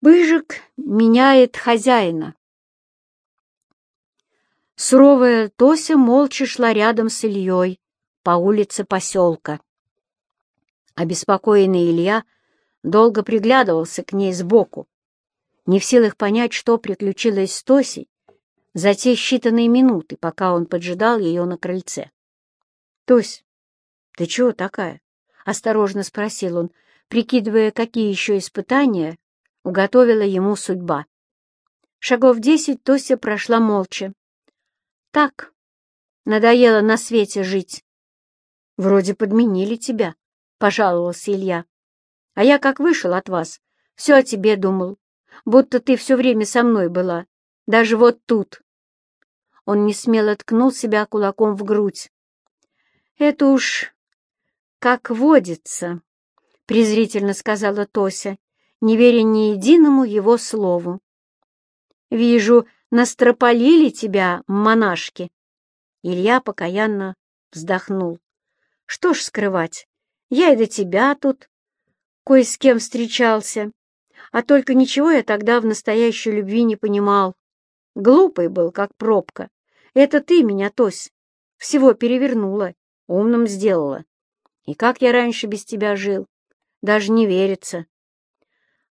Быжик меняет хозяина. Суровая Тося молча шла рядом с Ильей по улице поселка. Обеспокоенный Илья долго приглядывался к ней сбоку, не в силах понять, что приключилось с Тосей за те считанные минуты, пока он поджидал ее на крыльце. — Тось, ты чего такая? — осторожно спросил он, прикидывая, какие еще испытания уготовила ему судьба. Шагов десять Тося прошла молча. «Так, надоело на свете жить». «Вроде подменили тебя», — пожаловался Илья. «А я, как вышел от вас, все о тебе думал, будто ты все время со мной была, даже вот тут». Он не смело ткнул себя кулаком в грудь. «Это уж как водится», — презрительно сказала Тося, не веря ни единому его слову. «Вижу, настропалили тебя, монашки!» Илья покаянно вздохнул. «Что ж скрывать, я и до тебя тут кое с кем встречался, а только ничего я тогда в настоящей любви не понимал. Глупый был, как пробка. Это ты меня, Тось, всего перевернула, умным сделала. И как я раньше без тебя жил, даже не верится.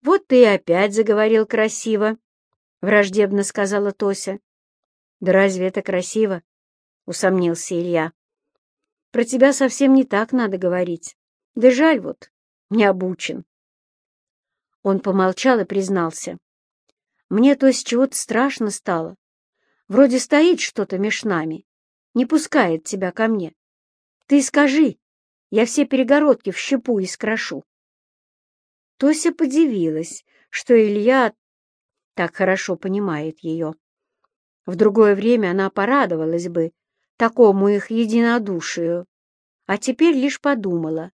«Вот ты и опять заговорил красиво», — враждебно сказала Тося. «Да разве это красиво?» — усомнился Илья. «Про тебя совсем не так надо говорить. Да жаль вот, не обучен». Он помолчал и признался. «Мне то есть чего-то страшно стало. Вроде стоит что-то меж нами, не пускает тебя ко мне. Ты скажи, я все перегородки в щепу и скрошу. Тося подивилась, что Илья так хорошо понимает ее. В другое время она порадовалась бы такому их единодушию, а теперь лишь подумала.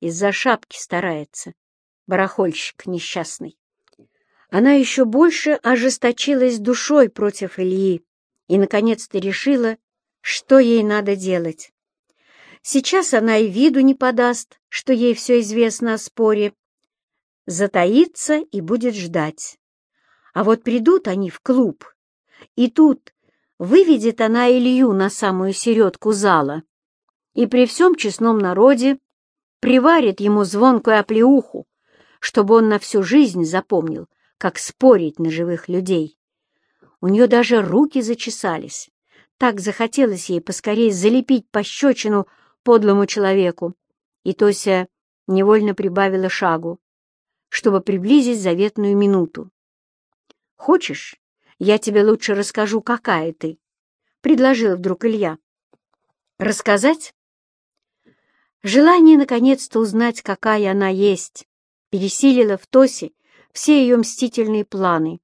Из-за шапки старается, барахольщик несчастный. Она еще больше ожесточилась душой против Ильи и, наконец-то, решила, что ей надо делать. Сейчас она и виду не подаст, что ей все известно о споре, затаится и будет ждать. А вот придут они в клуб, и тут выведет она Илью на самую середку зала и при всем честном народе приварит ему звонкую оплеуху, чтобы он на всю жизнь запомнил, как спорить на живых людей. У нее даже руки зачесались. Так захотелось ей поскорее залепить пощечину подлому человеку. И Тося невольно прибавила шагу чтобы приблизить заветную минуту. «Хочешь, я тебе лучше расскажу, какая ты?» — предложил вдруг Илья. «Рассказать?» Желание наконец-то узнать, какая она есть, пересилило в Тосе все ее мстительные планы,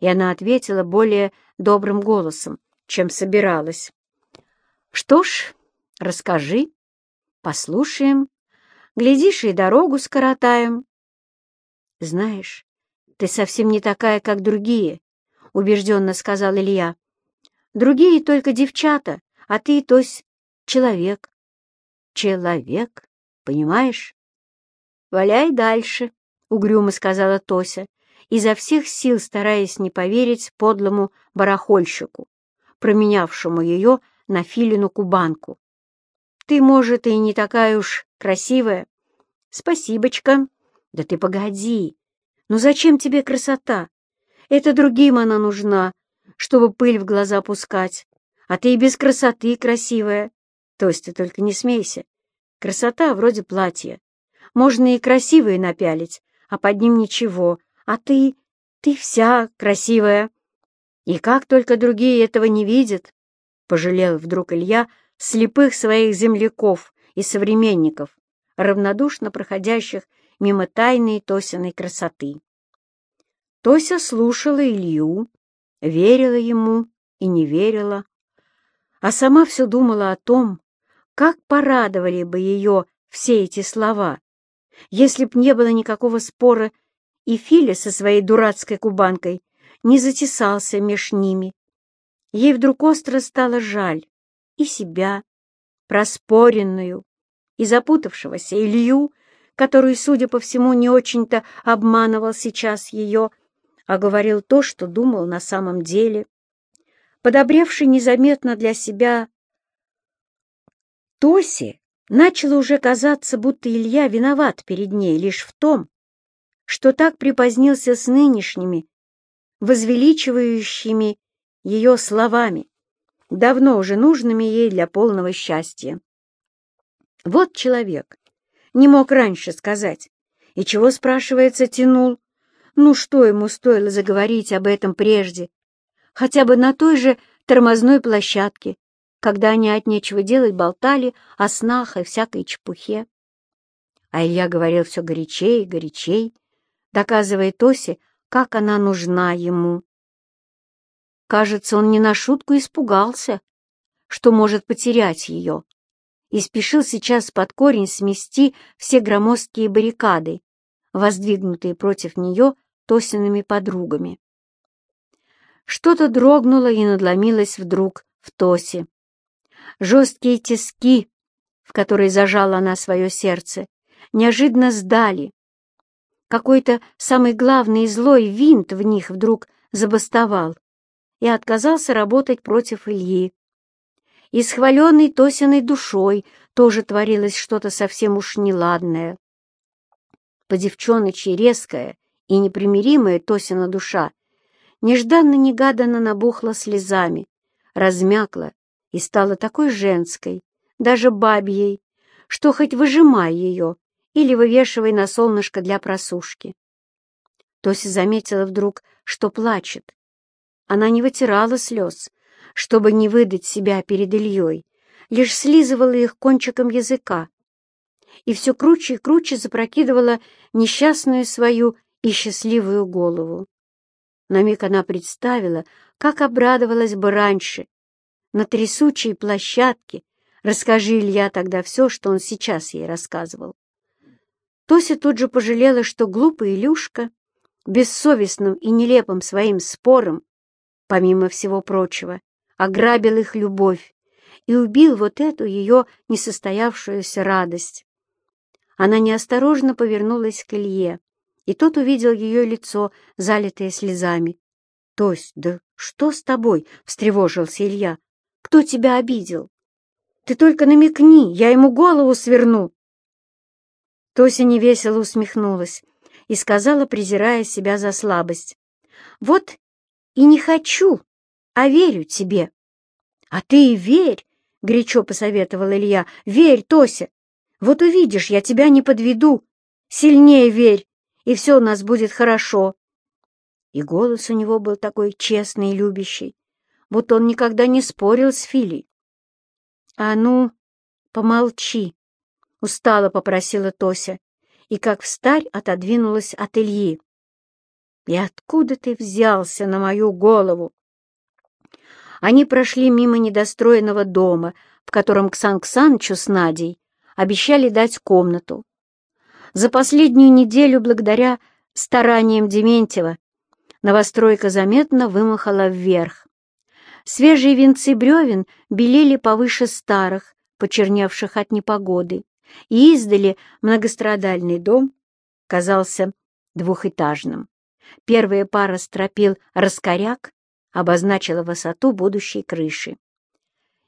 и она ответила более добрым голосом, чем собиралась. «Что ж, расскажи, послушаем, глядишь, и дорогу скоротаем». «Знаешь, ты совсем не такая, как другие», — убежденно сказал Илья. «Другие только девчата, а ты, то есть, человек». «Человек, понимаешь?» «Валяй дальше», — угрюмо сказала Тося, изо всех сил стараясь не поверить подлому барахольщику, променявшему ее на филину-кубанку. «Ты, может, и не такая уж красивая. Спасибочка». Да ты погоди! Ну зачем тебе красота? Это другим она нужна, чтобы пыль в глаза пускать. А ты и без красоты красивая. То есть ты только не смейся. Красота вроде платья. Можно и красивые напялить, а под ним ничего. А ты, ты вся красивая. И как только другие этого не видят, пожалел вдруг Илья слепых своих земляков и современников, равнодушно проходящих мимо тайной Тосиной красоты. Тося слушала Илью, верила ему и не верила, а сама все думала о том, как порадовали бы ее все эти слова, если б не было никакого спора, и Филя со своей дурацкой кубанкой не затесался меж ними. Ей вдруг остро стало жаль и себя, проспоренную, и запутавшегося Илью, который, судя по всему, не очень-то обманывал сейчас ее, а говорил то, что думал на самом деле. Подобревший незаметно для себя Тоси начало уже казаться, будто Илья виноват перед ней лишь в том, что так припозднился с нынешними, возвеличивающими ее словами, давно уже нужными ей для полного счастья. Вот человек, не мог раньше сказать, и чего, спрашивается, тянул. Ну что ему стоило заговорить об этом прежде, хотя бы на той же тормозной площадке, когда они от нечего делать болтали о снах и всякой чепухе. А Илья говорил все горячей и горячей, доказывая Тосе, как она нужна ему. Кажется, он не на шутку испугался, что может потерять ее, и спешил сейчас под корень смести все громоздкие баррикады, воздвигнутые против нее Тосиными подругами. Что-то дрогнуло и надломилось вдруг в Тосе. Жесткие тиски, в которые зажала она свое сердце, неожиданно сдали, какой-то самый главный и злой винт в них вдруг забастовал и отказался работать против Ильи. И с хваленной Тосиной душой тоже творилось что-то совсем уж неладное. По девчоночи резкая и непримиримая Тосина душа нежданно-негаданно набухла слезами, размякла и стала такой женской, даже бабьей, что хоть выжимай ее, или вывешивай на солнышко для просушки. Тося заметила вдруг, что плачет. Она не вытирала слез, чтобы не выдать себя перед Ильей, лишь слизывала их кончиком языка и все круче и круче запрокидывала несчастную свою и счастливую голову. На миг она представила, как обрадовалась бы раньше, на трясучей площадке, расскажи Илья тогда все, что он сейчас ей рассказывал. Тося тут же пожалела, что глупый Илюшка бессовестным и нелепым своим спором, помимо всего прочего, ограбил их любовь и убил вот эту ее несостоявшуюся радость. Она неосторожно повернулась к Илье, и тот увидел ее лицо, залитое слезами. — Тось, да что с тобой? — встревожился Илья. — Кто тебя обидел? Ты только намекни, я ему голову сверну. Тося невесело усмехнулась и сказала, презирая себя за слабость. «Вот и не хочу, а верю тебе». «А ты и верь!» — горячо посоветовал Илья. «Верь, Тося! Вот увидишь, я тебя не подведу. Сильнее верь, и все у нас будет хорошо». И голос у него был такой честный и любящий, будто он никогда не спорил с Филей. «А ну, помолчи!» — устало попросила Тося, и как встарь отодвинулась от Ильи. «И откуда ты взялся на мою голову?» Они прошли мимо недостроенного дома, в котором Ксан Ксанычу с Надей обещали дать комнату. За последнюю неделю, благодаря стараниям Дементьева, новостройка заметно вымахала вверх. Свежие венцы бревен белели повыше старых, почерневших от непогоды и издали многострадальный дом казался двухэтажным. Первая пара стропил раскоряк, обозначила высоту будущей крыши.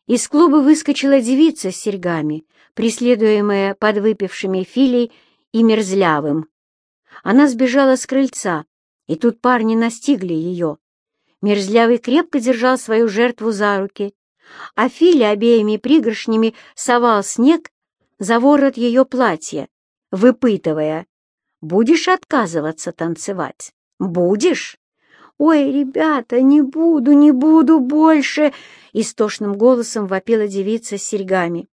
Из клуба выскочила девица с серьгами, преследуемая подвыпившими филей и мерзлявым. Она сбежала с крыльца, и тут парни настигли ее. Мерзлявый крепко держал свою жертву за руки, а Фили обеими пригоршнями совал снег за ворот ее платья, выпытывая, «Будешь отказываться танцевать? Будешь?» «Ой, ребята, не буду, не буду больше!» — истошным голосом вопила девица с серьгами.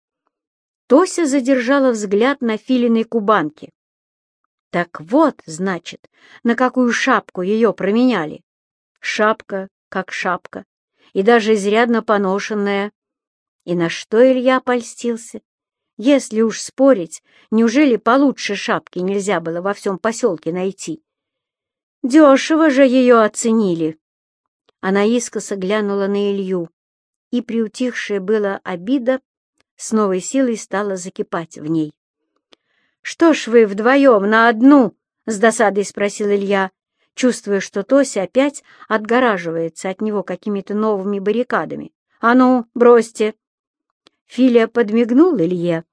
Тося задержала взгляд на филиной кубанке. Так вот, значит, на какую шапку ее променяли. Шапка как шапка, и даже изрядно поношенная. И на что Илья польстился? Если уж спорить, неужели получше шапки нельзя было во всем поселке найти? Дешево же ее оценили. Она искоса глянула на Илью, и приутихшая была обида с новой силой стала закипать в ней. «Что ж вы вдвоем на одну?» — с досадой спросил Илья, чувствуя, что Тося опять отгораживается от него какими-то новыми баррикадами. «А ну, бросьте!» Филя подмигнул Илье,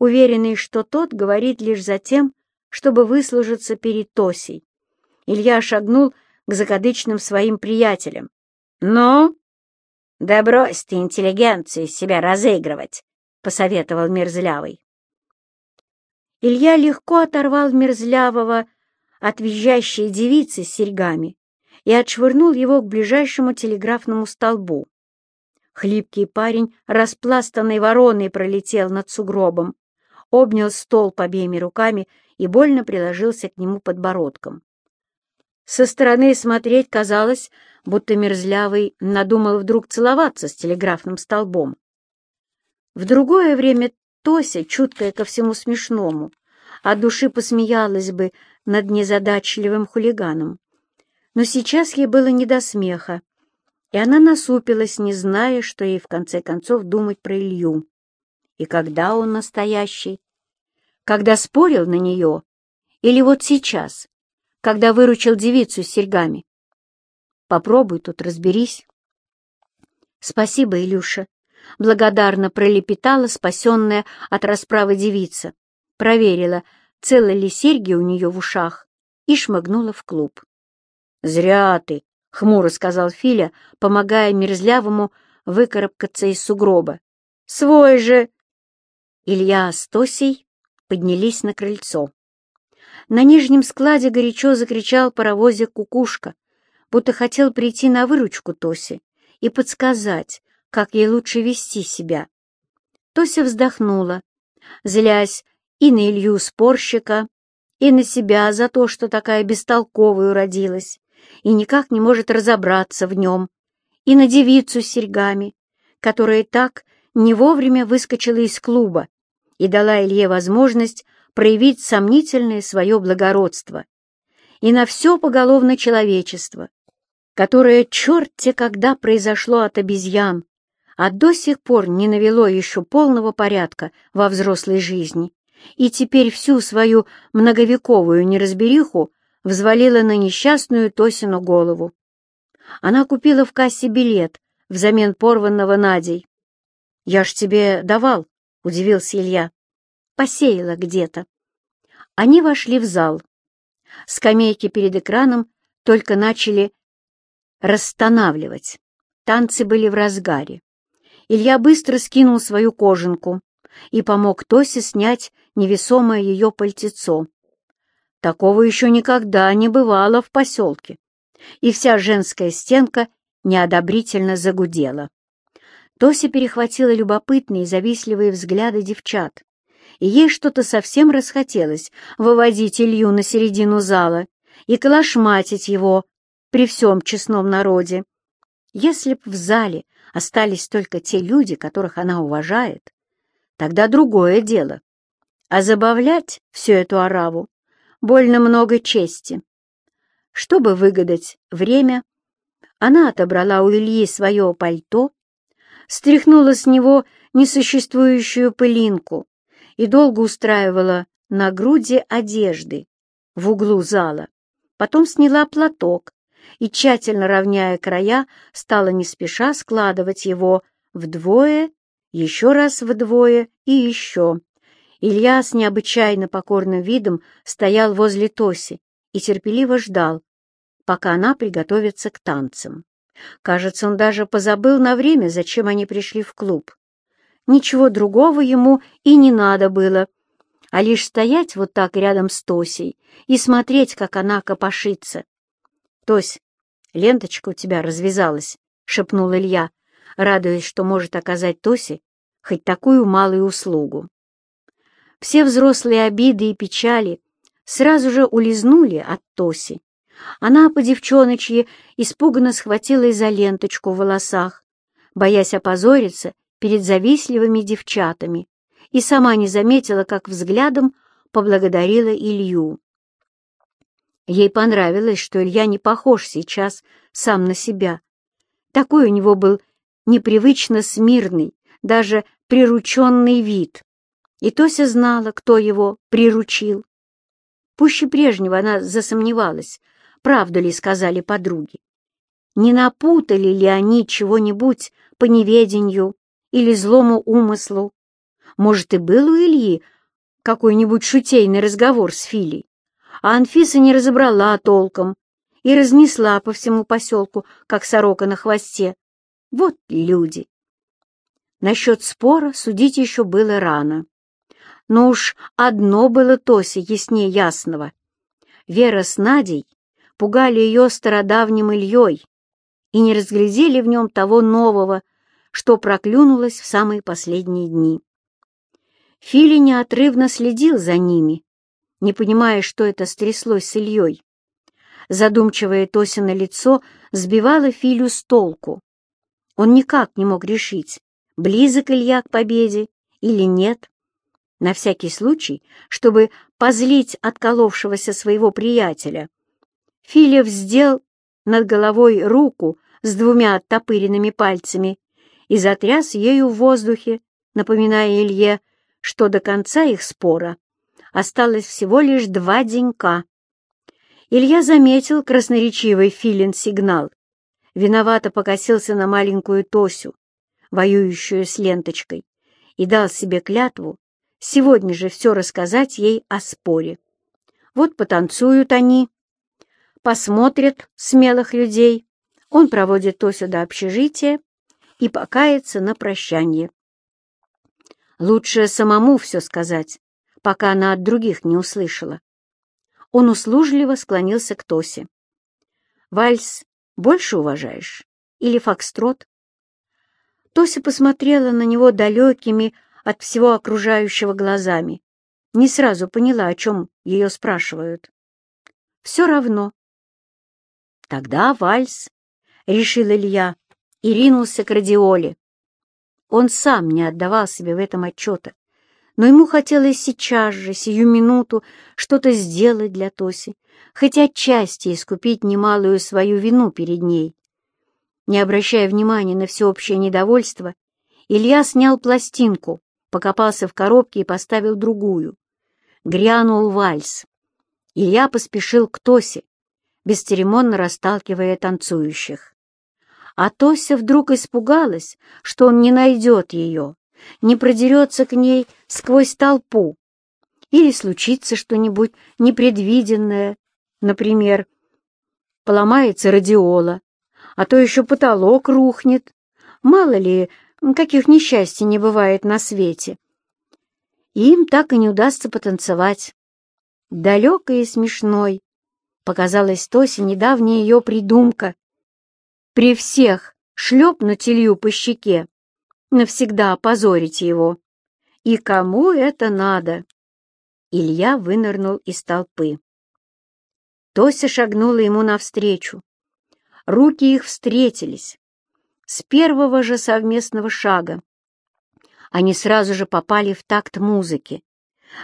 уверенный, что тот говорит лишь за тем, чтобы выслужиться перед Тосей. Илья шагнул к закадычным своим приятелям. «Ну?» «Да брось ты интеллигенцию из себя разыгрывать!» — посоветовал Мерзлявый. Илья легко оторвал Мерзлявого от визжащей девицы с серьгами и отшвырнул его к ближайшему телеграфному столбу. Хлипкий парень, распластанной вороной, пролетел над сугробом, обнял столб обеими руками и больно приложился к нему подбородком. Со стороны смотреть казалось, будто Мерзлявый надумал вдруг целоваться с телеграфным столбом. В другое время Тося, чуткая ко всему смешному, от души посмеялась бы над незадачливым хулиганом. Но сейчас ей было не до смеха, и она насупилась, не зная, что ей в конце концов думать про Илью. И когда он настоящий? Когда спорил на нее? Или вот сейчас, когда выручил девицу с серьгами? Попробуй тут разберись. Спасибо, Илюша. Благодарно пролепетала спасенная от расправы девица. Проверила, целы ли серьги у нее в ушах, и шмыгнула в клуб. «Зря ты!» — хмуро сказал Филя, помогая мерзлявому выкарабкаться из сугроба. «Свой же!» Илья с Тосей поднялись на крыльцо. На нижнем складе горячо закричал паровозик «Кукушка», будто хотел прийти на выручку Тосе и подсказать, как ей лучше вести себя. Тося вздохнула, злясь и на Илью спорщика, и на себя за то, что такая бестолковая уродилась, и никак не может разобраться в нем, и на девицу с серьгами, которая так не вовремя выскочила из клуба и дала Илье возможность проявить сомнительное свое благородство, и на все поголовное человечество, которое черт-те когда произошло от обезьян, а до сих пор не навело еще полного порядка во взрослой жизни и теперь всю свою многовековую неразбериху взвалила на несчастную Тосину голову. Она купила в кассе билет взамен порванного Надей. «Я ж тебе давал», — удивился Илья. «Посеяла где-то». Они вошли в зал. Скамейки перед экраном только начали расстанавливать. Танцы были в разгаре. Илья быстро скинул свою кожанку, и помог Тосе снять невесомое ее пальтецо. Такого еще никогда не бывало в поселке, и вся женская стенка неодобрительно загудела. Тося перехватила любопытные и завистливые взгляды девчат, ей что-то совсем расхотелось выводить Илью на середину зала и калашматить его при всем честном народе. Если б в зале остались только те люди, которых она уважает, тогда другое дело. А забавлять всю эту ораву больно много чести. Чтобы выгадать время, она отобрала у Ильи свое пальто, стряхнула с него несуществующую пылинку и долго устраивала на груди одежды в углу зала. Потом сняла платок и, тщательно равняя края, стала не спеша складывать его вдвое еще раз вдвое и еще. Илья с необычайно покорным видом стоял возле Тоси и терпеливо ждал, пока она приготовится к танцам. Кажется, он даже позабыл на время, зачем они пришли в клуб. Ничего другого ему и не надо было, а лишь стоять вот так рядом с Тосей и смотреть, как она копошится. — Тось, ленточка у тебя развязалась, — шепнул Илья, радуясь, что может оказать Тосе хоть такую малую услугу. Все взрослые обиды и печали сразу же улизнули от Тоси. Она по девчоночьи испуганно схватила за ленточку в волосах, боясь опозориться перед завистливыми девчатами, и сама не заметила, как взглядом поблагодарила Илью. Ей понравилось, что Илья не похож сейчас сам на себя. Такой у него был непривычно смирный, даже прирученный вид. И Тося знала, кто его приручил. Пуще прежнего она засомневалась, правду ли сказали подруги. Не напутали ли они чего-нибудь по неведению или злому умыслу? Может, и был у Ильи какой-нибудь шутейный разговор с Филей, а Анфиса не разобрала толком и разнесла по всему поселку, как сорока на хвосте. Вот люди! Насчет спора судить еще было рано. Но уж одно было Тосе яснее ясного. Вера с Надей пугали ее стародавним Ильей и не разглядели в нем того нового, что проклюнулось в самые последние дни. Фили неотрывно следил за ними, не понимая, что это стряслось с Ильей. Задумчивое Тосино лицо сбивало Филю с толку. Он никак не мог решить, близок Илья к победе или нет. На всякий случай, чтобы позлить отколовшегося своего приятеля, Филя вздел над головой руку с двумя оттопыренными пальцами и затряс ею в воздухе, напоминая Илье, что до конца их спора осталось всего лишь два денька. Илья заметил красноречивый филин сигнал, виновато покосился на маленькую Тосю, воюющую с ленточкой, и дал себе клятву сегодня же все рассказать ей о споре. Вот потанцуют они, посмотрят смелых людей, он проводит Тосю до общежития и покается на прощание. Лучше самому все сказать, пока она от других не услышала. Он услужливо склонился к Тосе. «Вальс больше уважаешь? Или фокстрот?» Тося посмотрела на него далекими от всего окружающего глазами. Не сразу поняла, о чем ее спрашивают. «Все равно». «Тогда вальс», — решил Илья и ринулся к радиоле. Он сам не отдавал себе в этом отчета, но ему хотелось сейчас же, сию минуту, что-то сделать для Тоси, хоть отчасти искупить немалую свою вину перед ней. Не обращая внимания на всеобщее недовольство, Илья снял пластинку, покопался в коробке и поставил другую. Грянул вальс. Илья поспешил к Тосе, бесцеремонно расталкивая танцующих. А Тося вдруг испугалась, что он не найдет ее, не продерется к ней сквозь толпу. Или случится что-нибудь непредвиденное, например, поломается радиола, а то еще потолок рухнет. Мало ли, каких несчастий не бывает на свете. И им так и не удастся потанцевать. Далекой и смешной показалась Тосе недавняя ее придумка при всех шлепнуть Илью по щеке, навсегда опозорить его. И кому это надо? Илья вынырнул из толпы. Тося шагнула ему навстречу. Руки их встретились. С первого же совместного шага. Они сразу же попали в такт музыки,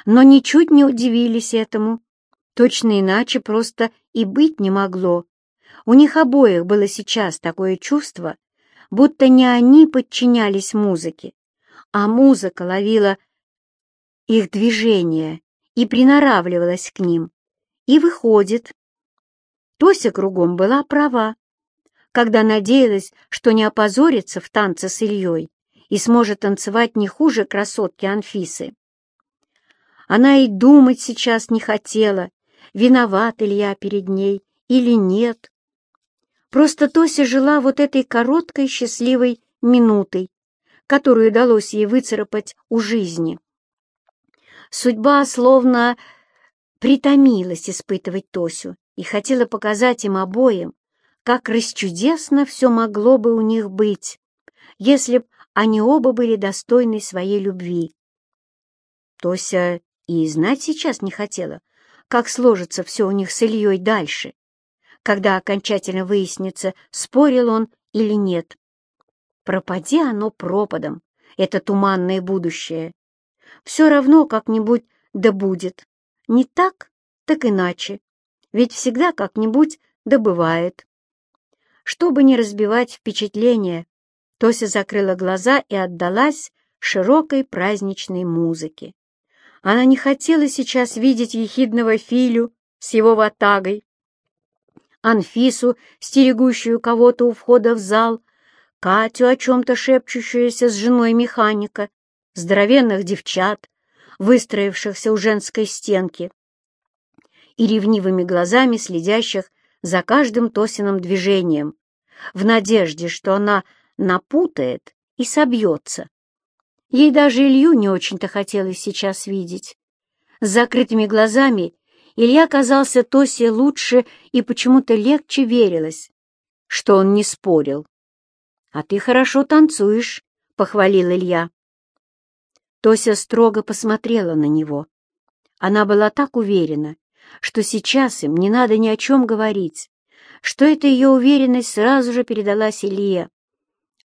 но ничуть не удивились этому. Точно иначе просто и быть не могло. У них обоих было сейчас такое чувство, будто не они подчинялись музыке, а музыка ловила их движения и приноравливалась к ним. И выходит, Тося кругом была права, когда надеялась, что не опозорится в танце с Ильей и сможет танцевать не хуже красотки Анфисы. Она и думать сейчас не хотела, виноват Илья перед ней или нет. Просто Тося жила вот этой короткой счастливой минутой, которую удалось ей выцарапать у жизни. Судьба словно притомилась испытывать Тосю и хотела показать им обоим, как расчудесно все могло бы у них быть, если б они оба были достойны своей любви. Тося и знать сейчас не хотела, как сложится все у них с Ильей дальше когда окончательно выяснится, спорил он или нет. Пропади оно пропадом, это туманное будущее. Все равно как-нибудь да будет. Не так, так иначе. Ведь всегда как-нибудь да бывает. Чтобы не разбивать впечатление, Тося закрыла глаза и отдалась широкой праздничной музыке. Она не хотела сейчас видеть ехидного Филю с его ватагой, Анфису, стерегущую кого-то у входа в зал, Катю, о чем-то шепчущуюся с женой механика, здоровенных девчат, выстроившихся у женской стенки, и ревнивыми глазами следящих за каждым Тосиным движением, в надежде, что она напутает и собьется. Ей даже Илью не очень-то хотелось сейчас видеть. С закрытыми глазами Илья казался Тосе лучше и почему-то легче верилось, что он не спорил. «А ты хорошо танцуешь», — похвалил Илья. Тося строго посмотрела на него. Она была так уверена, что сейчас им не надо ни о чем говорить, что эта ее уверенность сразу же передалась Илье.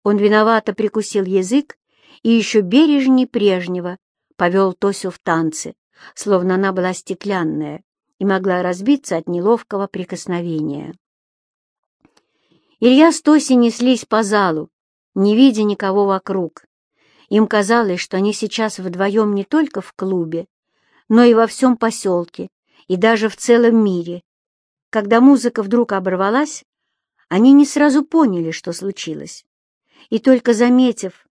Он виновато прикусил язык и еще бережней прежнего повел Тосю в танцы, словно она была стеклянная и могла разбиться от неловкого прикосновения. Илья с Тосей неслись по залу, не видя никого вокруг. Им казалось, что они сейчас вдвоем не только в клубе, но и во всем поселке, и даже в целом мире. Когда музыка вдруг оборвалась, они не сразу поняли, что случилось, и только заметив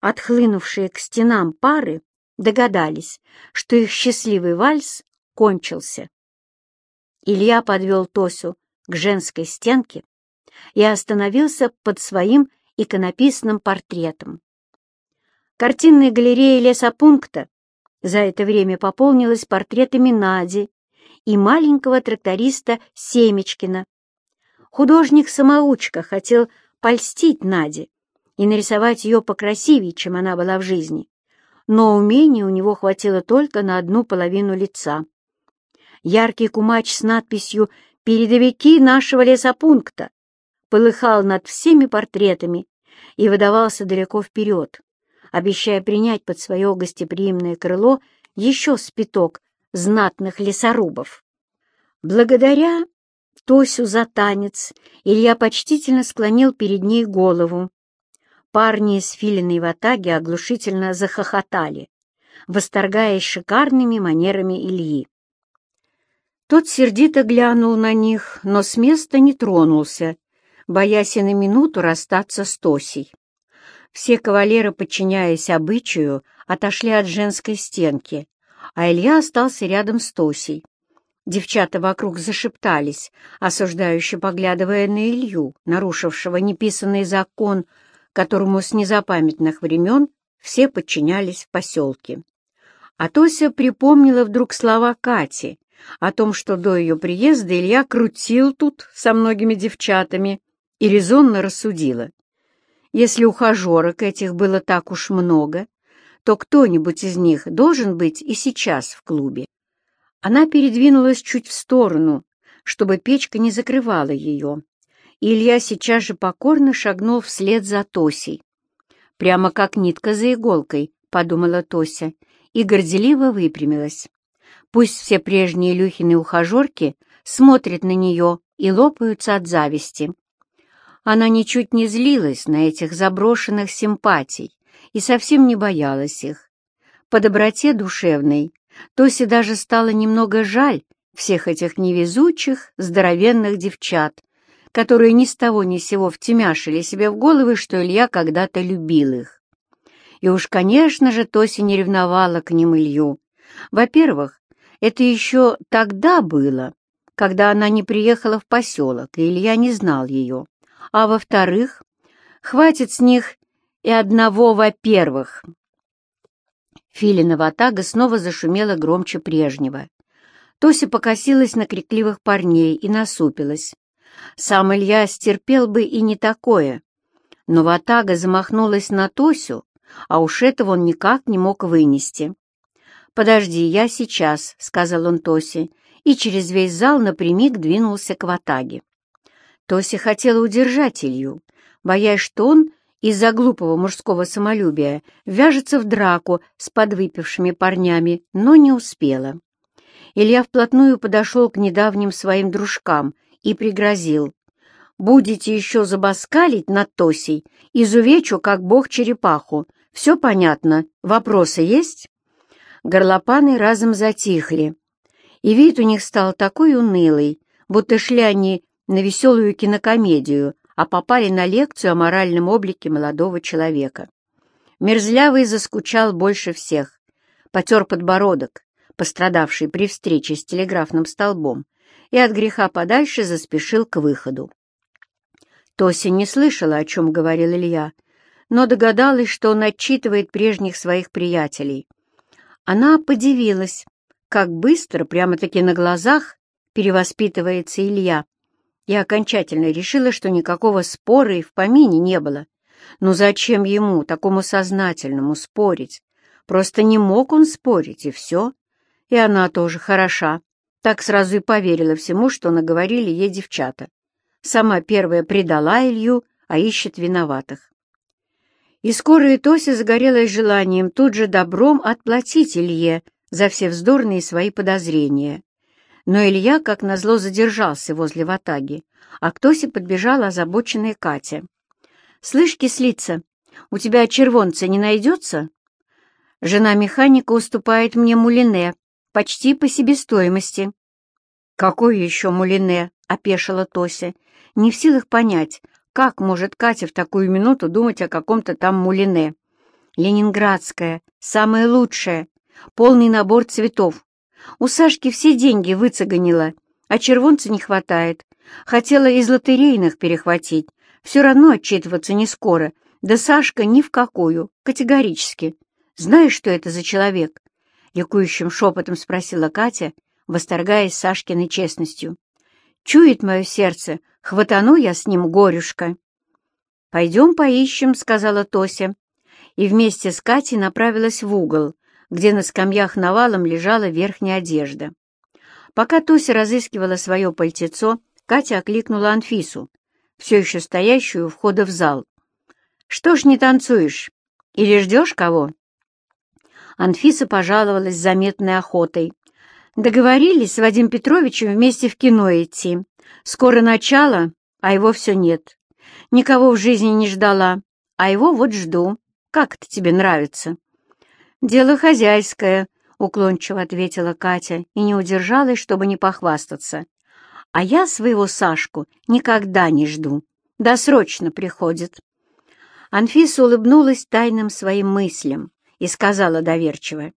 отхлынувшие к стенам пары, догадались, что их счастливый вальс кончился. Илья подвел Тосю к женской стенке, и остановился под своим иконописным портретом. Картинная галерея лесопункта за это время пополнилась портретами Нади и маленького тракториста Семечкина. Художник-самоучка хотел польстить Наде и нарисовать ее покрасивее, чем она была в жизни, но умения у него хватило только на одну половину лица. Яркий кумач с надписью «Передовики нашего лесопункта» полыхал над всеми портретами и выдавался далеко вперед, обещая принять под свое гостеприимное крыло еще спиток знатных лесорубов. Благодаря Тосю за танец Илья почтительно склонил перед ней голову. Парни из филиной ватаги оглушительно захохотали, восторгаясь шикарными манерами Ильи. Тот сердито глянул на них, но с места не тронулся боясь и на минуту расстаться с Тосей. Все кавалеры, подчиняясь обычаю, отошли от женской стенки, а Илья остался рядом с Тосей. Девчата вокруг зашептались, осуждающе поглядывая на Илью, нарушившего неписанный закон, которому с незапамятных времен все подчинялись в поселке. А Тося припомнила вдруг слова Кати о том, что до ее приезда Илья крутил тут со многими девчатами, и резонно рассудила. Если ухажерок этих было так уж много, то кто-нибудь из них должен быть и сейчас в клубе. Она передвинулась чуть в сторону, чтобы печка не закрывала ее, и Илья сейчас же покорно шагнул вслед за Тосей. «Прямо как нитка за иголкой», — подумала Тося, и горделиво выпрямилась. «Пусть все прежние Илюхины ухажерки смотрят на нее и лопаются от зависти. Она ничуть не злилась на этих заброшенных симпатий и совсем не боялась их. По доброте душевной Тосе даже стало немного жаль всех этих невезучих, здоровенных девчат, которые ни с того ни с сего втемяшили себе в головы, что Илья когда-то любил их. И уж, конечно же, Тося не ревновала к ним Илью. Во-первых, это еще тогда было, когда она не приехала в поселок, и Илья не знал ее а во-вторых, хватит с них и одного во-первых. Филинова атага снова зашумела громче прежнего. Тося покосилась на крикливых парней и насупилась. Сам Илья стерпел бы и не такое. Но Ватага замахнулась на Тосю, а уж этого он никак не мог вынести. «Подожди, я сейчас», — сказал он Тосе, и через весь зал напрямик двинулся к Ватаге. Тося хотела удержать Илью, боясь, что он из-за глупого мужского самолюбия вяжется в драку с подвыпившими парнями, но не успела. Илья вплотную подошел к недавним своим дружкам и пригрозил. «Будете еще забаскалить над Тосей, изувечу, как бог черепаху. Все понятно. Вопросы есть?» Горлопаны разом затихли, и вид у них стал такой унылый, будто шли они на веселую кинокомедию, а попали на лекцию о моральном облике молодого человека. Мерзлявый заскучал больше всех, потер подбородок, пострадавший при встрече с телеграфным столбом, и от греха подальше заспешил к выходу. Тося не слышала, о чем говорил Илья, но догадалась, что он отчитывает прежних своих приятелей. Она подивилась, как быстро, прямо-таки на глазах, перевоспитывается Илья, и окончательно решила, что никакого спора и в помине не было. Но зачем ему, такому сознательному, спорить? Просто не мог он спорить, и все. И она тоже хороша. Так сразу и поверила всему, что наговорили ей девчата. Сама первая предала Илью, а ищет виноватых. И скоро и Тося загорелась желанием тут же добром отплатить Илье за все вздорные свои подозрения. Но Илья, как назло, задержался возле ватаги, а к Тосе подбежала озабоченная Катя. «Слышь, кислица, у тебя червонца не найдется?» Жена механика уступает мне мулине, почти по себестоимости. «Какое еще мулине?» — опешила Тося, не в силах понять, как может Катя в такую минуту думать о каком-то там мулине. «Ленинградская, самая лучшая, полный набор цветов. У Сашки все деньги выцеганила, а червонца не хватает. Хотела из лотерейных перехватить, все равно отчитываться не скоро, да Сашка ни в какую, категорически. Знаешь, что это за человек?» Ликующим шепотом спросила Катя, восторгаясь Сашкиной честностью. «Чует мое сердце, хватану я с ним горюшка». «Пойдем поищем», — сказала Тося, и вместе с Катей направилась в угол, где на скамьях навалом лежала верхняя одежда. Пока Тося разыскивала свое пальтецо, Катя окликнула Анфису, все еще стоящую у входа в зал. «Что ж не танцуешь? Или ждешь кого?» Анфиса пожаловалась заметной охотой. Договорились с Вадим Петровичем вместе в кино идти. Скоро начало, а его все нет. Никого в жизни не ждала, а его вот жду. Как это тебе нравится?» «Дело хозяйское», — уклончиво ответила Катя и не удержалась, чтобы не похвастаться. «А я своего Сашку никогда не жду. Досрочно приходит». Анфиса улыбнулась тайным своим мыслям и сказала доверчиво.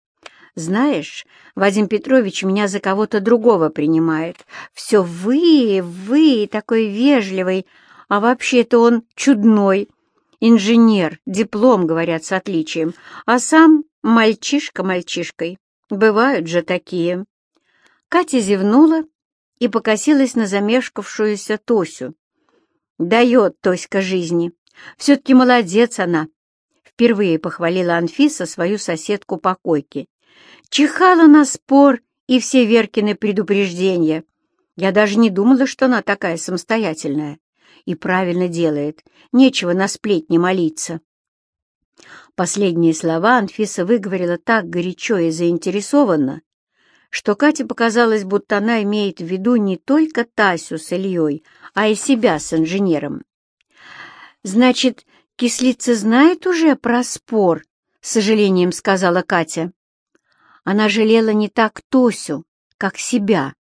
«Знаешь, Вадим Петрович меня за кого-то другого принимает. Все вы, вы, такой вежливый, а вообще-то он чудной. Инженер, диплом, говорят, с отличием, а сам мальчишка мальчишкой. Бывают же такие». Катя зевнула и покосилась на замешкавшуюся Тосю. «Дает Тоська жизни. Все-таки молодец она». Впервые похвалила Анфиса свою соседку по койке Чихала на спор и все Веркины предупреждения. Я даже не думала, что она такая самостоятельная. И правильно делает. Нечего на сплетни молиться. Последние слова Анфиса выговорила так горячо и заинтересованно, что Кате показалось, будто она имеет в виду не только Тасю с Ильей, а и себя с инженером. «Значит, кислица знает уже про спор?» — с сожалением сказала Катя. Она жалела не так Тосю, как себя.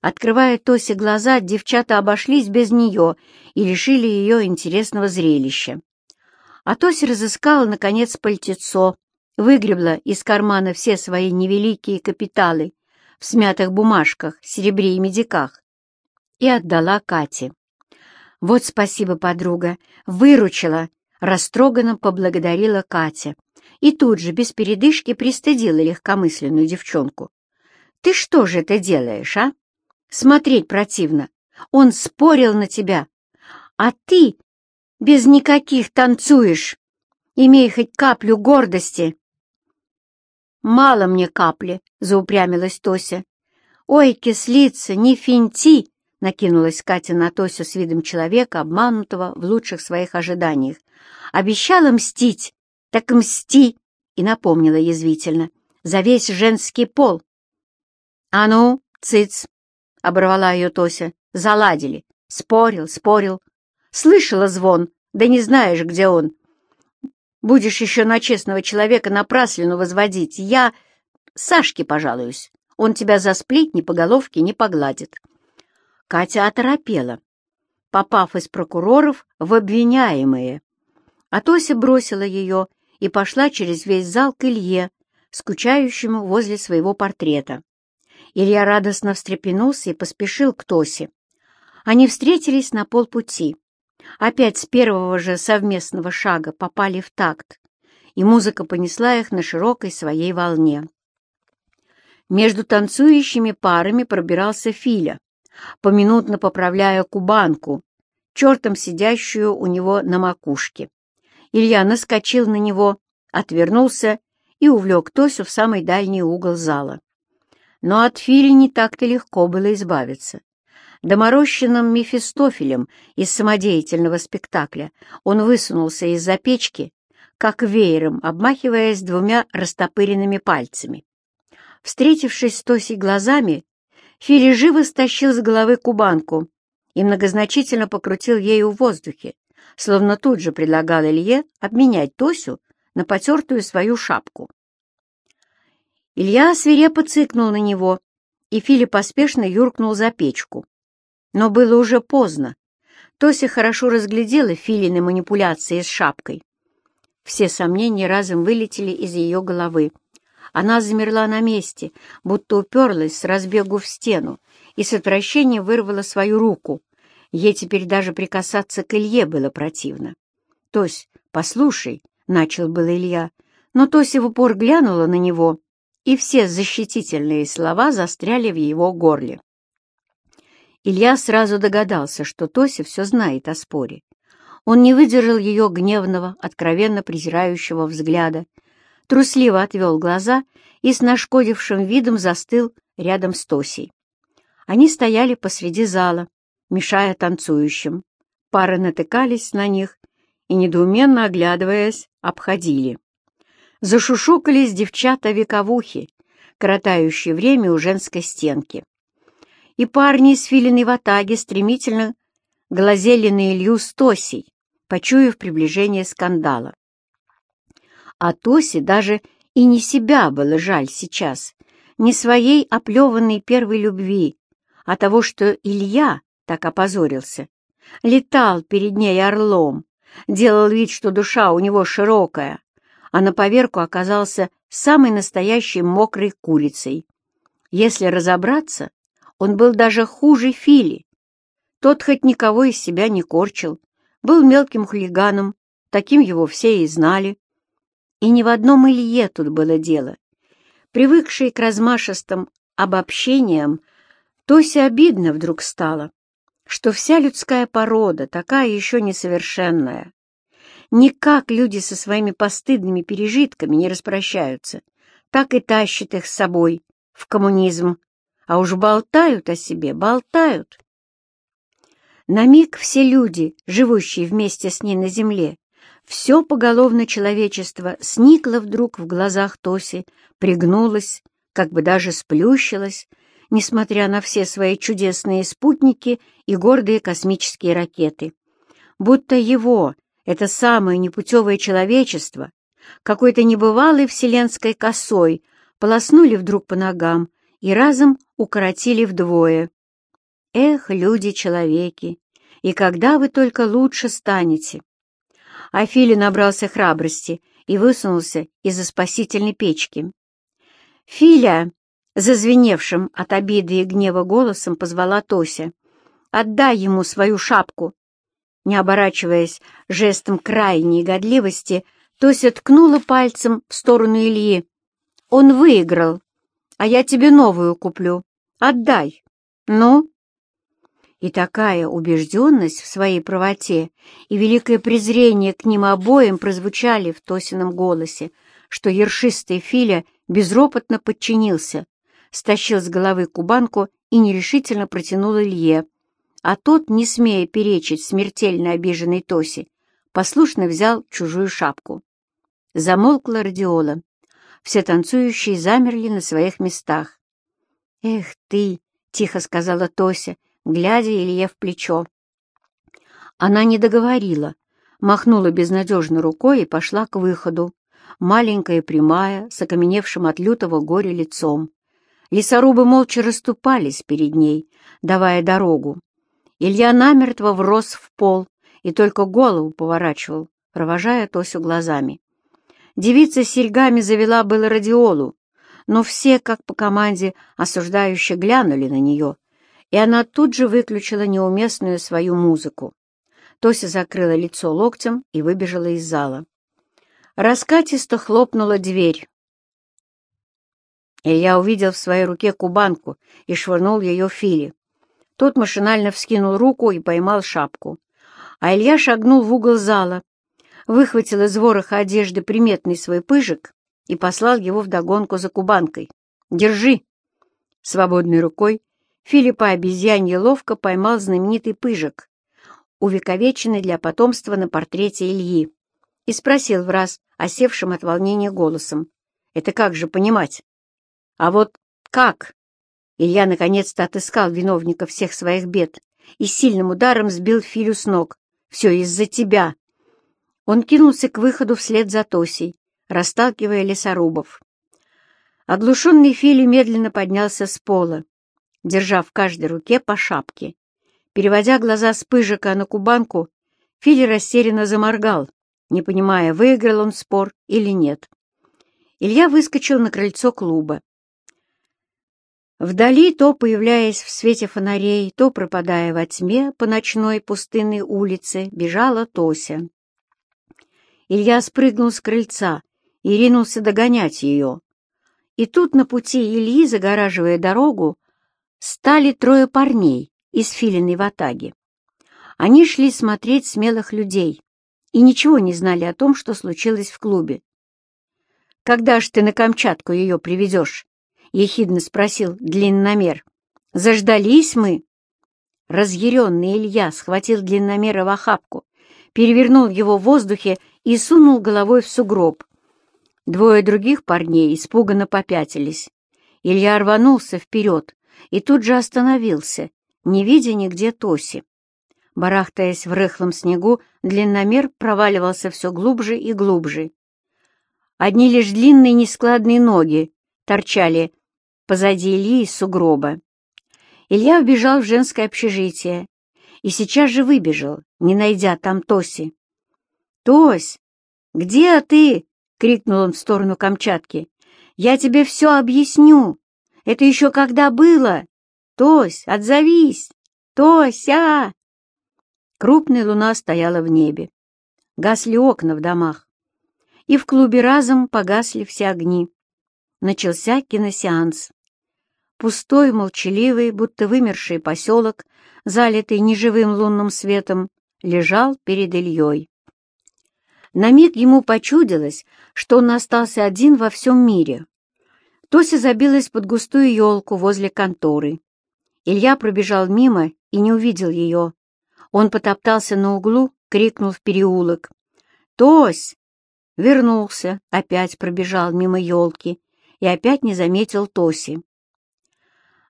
Открывая Тосе глаза, девчата обошлись без нее и лишили ее интересного зрелища. А Тося разыскала, наконец, пальтецо, выгребла из кармана все свои невеликие капиталы в смятых бумажках, серебре и медиках и отдала Кате. «Вот спасибо, подруга, выручила!» — растроганно поблагодарила Катя и тут же, без передышки, пристыдила легкомысленную девчонку. «Ты что же это делаешь, а? Смотреть противно. Он спорил на тебя, а ты без никаких танцуешь, имея хоть каплю гордости». «Мало мне капли», — заупрямилась Тося. «Ой, кислица, не финти!» — накинулась Катя на Тосю с видом человека, обманутого в лучших своих ожиданиях. «Обещала мстить, так мсти!» и напомнила язвительно. «За весь женский пол!» «А ну, цыц!» — оборвала ее Тося. «Заладили. Спорил, спорил. Слышала звон, да не знаешь, где он. Будешь еще на честного человека напраслину возводить. Я...» Сашке пожалуюсь. Он тебя за сплетни по головке не погладит». Катя оторопела, попав из прокуроров в обвиняемые. А Тося бросила ее и пошла через весь зал к Илье, скучающему возле своего портрета. Илья радостно встрепенулся и поспешил к Тосе. Они встретились на полпути. Опять с первого же совместного шага попали в такт, и музыка понесла их на широкой своей волне. Между танцующими парами пробирался Филя, поминутно поправляя кубанку, чертом сидящую у него на макушке. Илья наскочил на него, отвернулся и увлек Тосю в самый дальний угол зала. Но от Фили не так-то легко было избавиться. Доморощенным Мефистофелем из самодеятельного спектакля он высунулся из-за печки, как веером, обмахиваясь двумя растопыренными пальцами. Встретившись с Тосей глазами, Фили живо стащил с головы кубанку и многозначительно покрутил ею в воздухе, словно тут же предлагал Илье обменять Тосю на потертую свою шапку. Илья свирепо цыкнул на него, и Филипп поспешно юркнул за печку. Но было уже поздно. Тося хорошо разглядела Филины манипуляции с шапкой. Все сомнения разом вылетели из ее головы. Она замерла на месте, будто уперлась с разбегу в стену, и с отвращением вырвала свою руку. Ей теперь даже прикасаться к Илье было противно. «Тось, послушай», — начал был Илья, но Тося в упор глянула на него, и все защитительные слова застряли в его горле. Илья сразу догадался, что Тося все знает о споре. Он не выдержал ее гневного, откровенно презирающего взгляда, трусливо отвел глаза и с нашкодившим видом застыл рядом с Тосей. Они стояли посреди зала, мешая танцующим. Пары натыкались на них и, недоуменно оглядываясь, обходили. Зашушукались девчата-вековухи, коротающие время у женской стенки. И парни из филиной ватаги стремительно глазели на Илью с Тосей, почуяв приближение скандала. А Тосе даже и не себя было жаль сейчас, не своей оплеванной первой любви, а того, что Илья так опозорился, летал перед ней орлом, делал вид, что душа у него широкая, а на поверку оказался самой настоящей мокрой курицей. Если разобраться, он был даже хуже Фили. Тот хоть никого из себя не корчил, был мелким хулиганом, таким его все и знали. И ни в одном Илье тут было дело. Привыкший к размашистым обобщениям, Тосе обидно вдруг стало, что вся людская порода такая еще несовершенная, Никак люди со своими постыдными пережитками не распрощаются, так и тащат их с собой в коммунизм, а уж болтают о себе, болтают. На миг все люди, живущие вместе с ней на земле, все поголовно человечество сникло вдруг в глазах Тоси, пригнулось, как бы даже сплющилось, несмотря на все свои чудесные спутники и гордые космические ракеты. Будто его, это самое непутевое человечество, какой-то небывалой вселенской косой, полоснули вдруг по ногам и разом укоротили вдвое. Эх, люди-человеки, и когда вы только лучше станете? Афили набрался храбрости и высунулся из-за спасительной печки. «Филя!» — зазвеневшим от обиды и гнева голосом позвала Тося. «Отдай ему свою шапку!» Не оборачиваясь жестом крайней годливости, Тося ткнула пальцем в сторону Ильи. «Он выиграл, а я тебе новую куплю. Отдай. Ну?» И такая убежденность в своей правоте и великое презрение к ним обоим прозвучали в Тосином голосе, что ершистый Филя безропотно подчинился, стащил с головы кубанку и нерешительно протянул Илье а тот, не смея перечить смертельно обиженной Тоси, послушно взял чужую шапку. Замолкла радиола. Все танцующие замерли на своих местах. «Эх ты!» — тихо сказала Тося, глядя Илье в плечо. Она не договорила, махнула безнадежно рукой и пошла к выходу, маленькая прямая, с окаменевшим от лютого горя лицом. Лесорубы молча расступались перед ней, давая дорогу. Илья намертво врос в пол и только голову поворачивал, провожая Тосю глазами. Девица с серьгами завела было радиолу, но все, как по команде, осуждающе глянули на нее, и она тут же выключила неуместную свою музыку. Тося закрыла лицо локтем и выбежала из зала. Раскатисто хлопнула дверь. И я увидел в своей руке кубанку и швырнул ее Филе. Тот машинально вскинул руку и поймал шапку. А Илья шагнул в угол зала, выхватил из вороха одежды приметный свой пыжик и послал его вдогонку за кубанкой. «Держи!» Свободной рукой Филиппа обезьянье ловко поймал знаменитый пыжик, увековеченный для потомства на портрете Ильи, и спросил в раз осевшим от волнения голосом. «Это как же понимать?» «А вот как?» Илья наконец-то отыскал виновника всех своих бед и сильным ударом сбил Филю с ног. «Все из-за тебя!» Он кинулся к выходу вслед за Тосей, расталкивая лесорубов. Оглушенный Фили медленно поднялся с пола, держа в каждой руке по шапке. Переводя глаза с пыжика на кубанку, Фили растерянно заморгал, не понимая, выиграл он спор или нет. Илья выскочил на крыльцо клуба. Вдали, то появляясь в свете фонарей, то пропадая во тьме по ночной пустынной улице, бежала Тося. Илья спрыгнул с крыльца и ринулся догонять ее. И тут на пути Ильи, загораживая дорогу, стали трое парней из филиной ватаги. Они шли смотреть смелых людей и ничего не знали о том, что случилось в клубе. «Когда ж ты на Камчатку ее приведешь?» — ехидно спросил длинномер. «Заждались мы?» Разъяренный Илья схватил длинномера в охапку, перевернул его в воздухе и сунул головой в сугроб. Двое других парней испуганно попятились. Илья рванулся вперед и тут же остановился, не видя нигде Тоси. Барахтаясь в рыхлом снегу, длинномер проваливался все глубже и глубже. Одни лишь длинные нескладные ноги торчали позади Ильи из сугроба. Илья убежал в женское общежитие и сейчас же выбежал, не найдя там Тоси. «Тось, где ты?» — крикнул он в сторону Камчатки. «Я тебе все объясню. Это еще когда было? Тось, отзовись! Тося!» Крупная луна стояла в небе. Гасли окна в домах. И в клубе разом погасли все огни. Начался киносеанс. Пустой, молчаливый, будто вымерший поселок, залитый неживым лунным светом, лежал перед Ильей. На миг ему почудилось, что он остался один во всем мире. Тося забилась под густую елку возле конторы. Илья пробежал мимо и не увидел ее. Он потоптался на углу, крикнул в переулок. «Тось!» Вернулся, опять пробежал мимо елки и опять не заметил Тоси.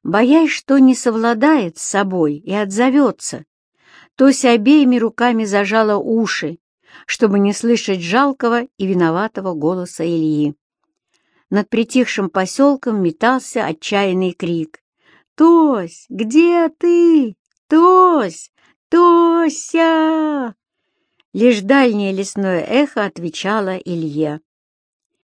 Боясь, что не совладает с собой и отзовется, Тося обеими руками зажала уши, чтобы не слышать жалкого и виноватого голоса Ильи. Над притихшим поселком метался отчаянный крик. «Тось, где ты? Тось! Тося!» Лишь дальнее лесное эхо отвечало Илье.